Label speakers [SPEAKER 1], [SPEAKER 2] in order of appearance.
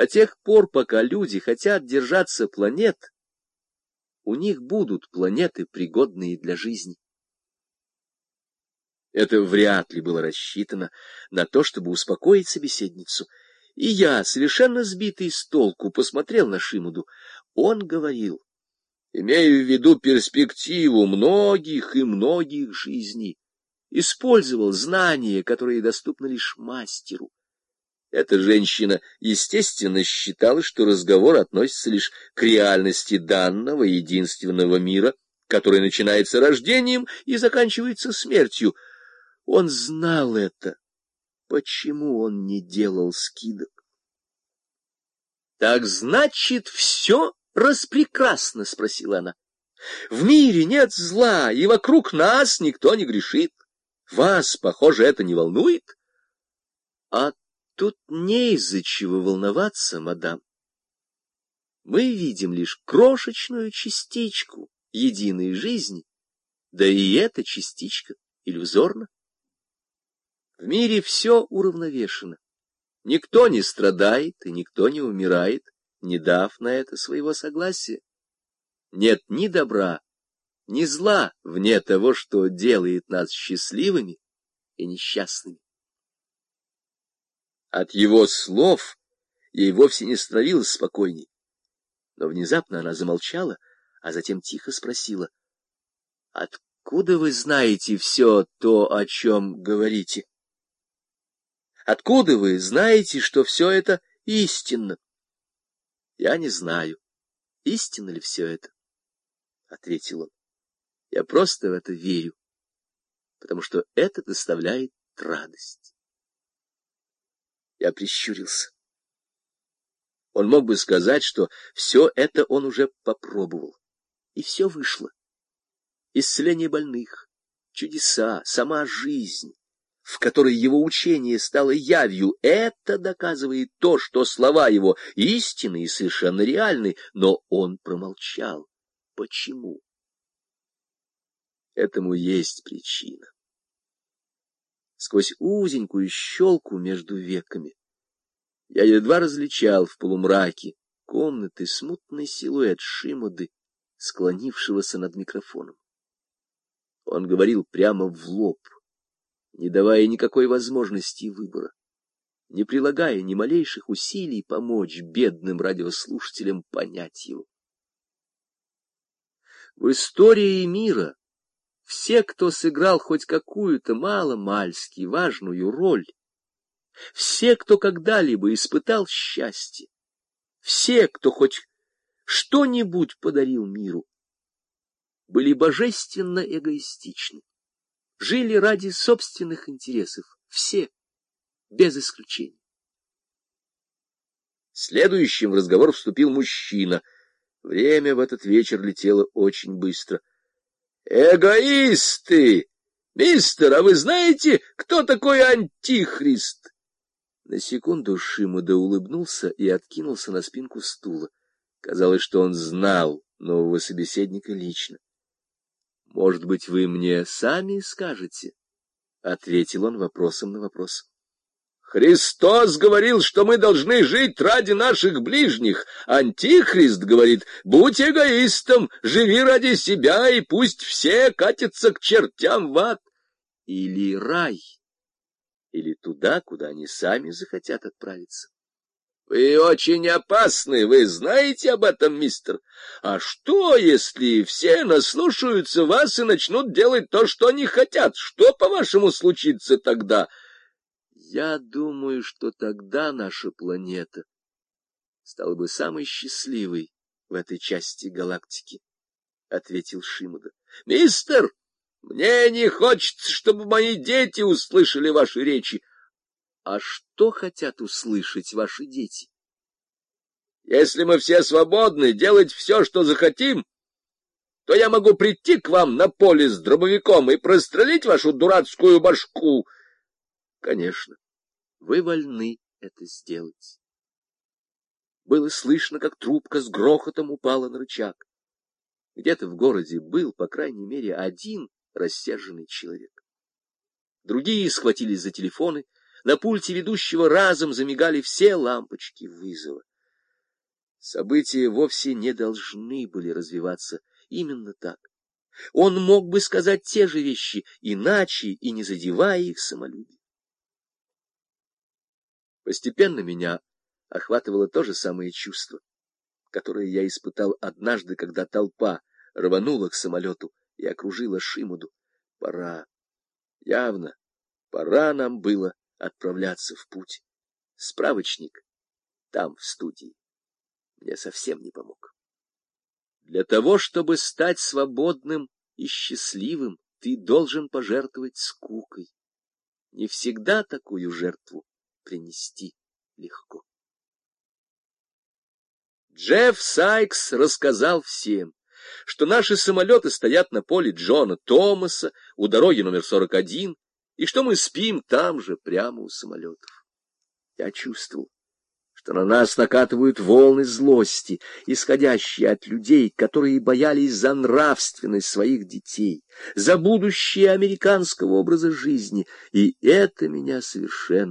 [SPEAKER 1] До тех пор, пока люди хотят держаться планет, у них будут планеты, пригодные для жизни. Это вряд ли было рассчитано на то, чтобы успокоить собеседницу. И я, совершенно сбитый с толку, посмотрел на Шимуду. Он говорил, имея в виду перспективу многих и многих жизней, использовал знания, которые доступны лишь мастеру. Эта женщина, естественно, считала, что разговор относится лишь к реальности данного единственного мира, который начинается рождением и заканчивается смертью. Он знал это. Почему он не делал скидок? — Так значит, все распрекрасно? — спросила она. — В мире нет зла, и вокруг нас никто не грешит. Вас, похоже, это не волнует? — А Тут не из-за чего волноваться, мадам. Мы видим лишь крошечную частичку единой жизни, да и эта частичка иллюзорна. В мире все уравновешено. Никто не страдает и никто не умирает, не дав на это своего согласия. Нет ни добра, ни зла вне того, что делает нас счастливыми и несчастными. От его слов ей вовсе не становилось спокойней. Но внезапно она замолчала, а затем тихо спросила. — Откуда вы знаете все то, о чем говорите? Откуда вы знаете, что все это истинно? — Я не знаю, истинно ли все это, — ответил он. — Я просто в это верю, потому что это доставляет радость. Я прищурился. Он мог бы сказать, что все это он уже попробовал. И все вышло. Исцеление больных, чудеса, сама жизнь, в которой его учение стало явью, это доказывает то, что слова его истинны и совершенно реальны, но он промолчал. Почему? Этому есть причина сквозь узенькую щелку между веками. Я едва различал в полумраке комнаты смутный силуэт Шимоды, склонившегося над микрофоном. Он говорил прямо в лоб, не давая никакой возможности выбора, не прилагая ни малейших усилий помочь бедным радиослушателям понять его. В истории мира все, кто сыграл хоть какую-то мало-мальски важную роль, все, кто когда-либо испытал счастье, все, кто хоть что-нибудь подарил миру, были божественно эгоистичны, жили ради собственных интересов, все, без исключения. Следующим в разговор вступил мужчина. Время в этот вечер летело очень быстро. Эгоисты! Мистер, а вы знаете, кто такой антихрист? На секунду Шимуда улыбнулся и откинулся на спинку стула. Казалось, что он знал нового собеседника лично. — Может быть, вы мне сами скажете? — ответил он вопросом на вопрос. Христос говорил, что мы должны жить ради наших ближних. Антихрист говорит, будь эгоистом, живи ради себя, и пусть все катятся к чертям в ад. Или рай, или туда, куда они сами захотят отправиться. Вы очень опасны, вы знаете об этом, мистер. А что, если все наслушаются вас и начнут делать то, что они хотят? Что, по-вашему, случится тогда? — я думаю, что тогда наша планета стала бы самой счастливой в этой части галактики, — ответил Шимуда. — Мистер, мне не хочется, чтобы мои дети услышали ваши речи. А что хотят услышать ваши дети? Если мы все свободны делать все, что захотим, то я могу прийти к вам на поле с дробовиком и прострелить вашу дурацкую башку. Конечно, вы вольны это сделать. Было слышно, как трубка с грохотом упала на рычаг. Где-то в городе был, по крайней мере, один рассерженный человек. Другие схватились за телефоны, на пульте ведущего разом замигали все лампочки вызова. События вовсе не должны были развиваться именно так. Он мог бы сказать те же вещи иначе и не задевая их самолюбие. Постепенно меня охватывало то же самое чувство, которое я испытал однажды, когда толпа рванула к самолету и окружила Шимуду. Пора, явно, пора нам было отправляться в путь. Справочник там, в студии, мне совсем не помог. Для того, чтобы стать свободным и счастливым, ты должен пожертвовать скукой. Не всегда такую жертву принести легко. Джефф Сайкс рассказал всем, что наши самолеты стоят на поле Джона Томаса у дороги номер 41, и что мы спим там же, прямо у самолетов. Я чувствовал, что на нас накатывают волны злости, исходящие от людей, которые боялись за нравственность своих детей, за будущее американского образа жизни, и это меня совершенно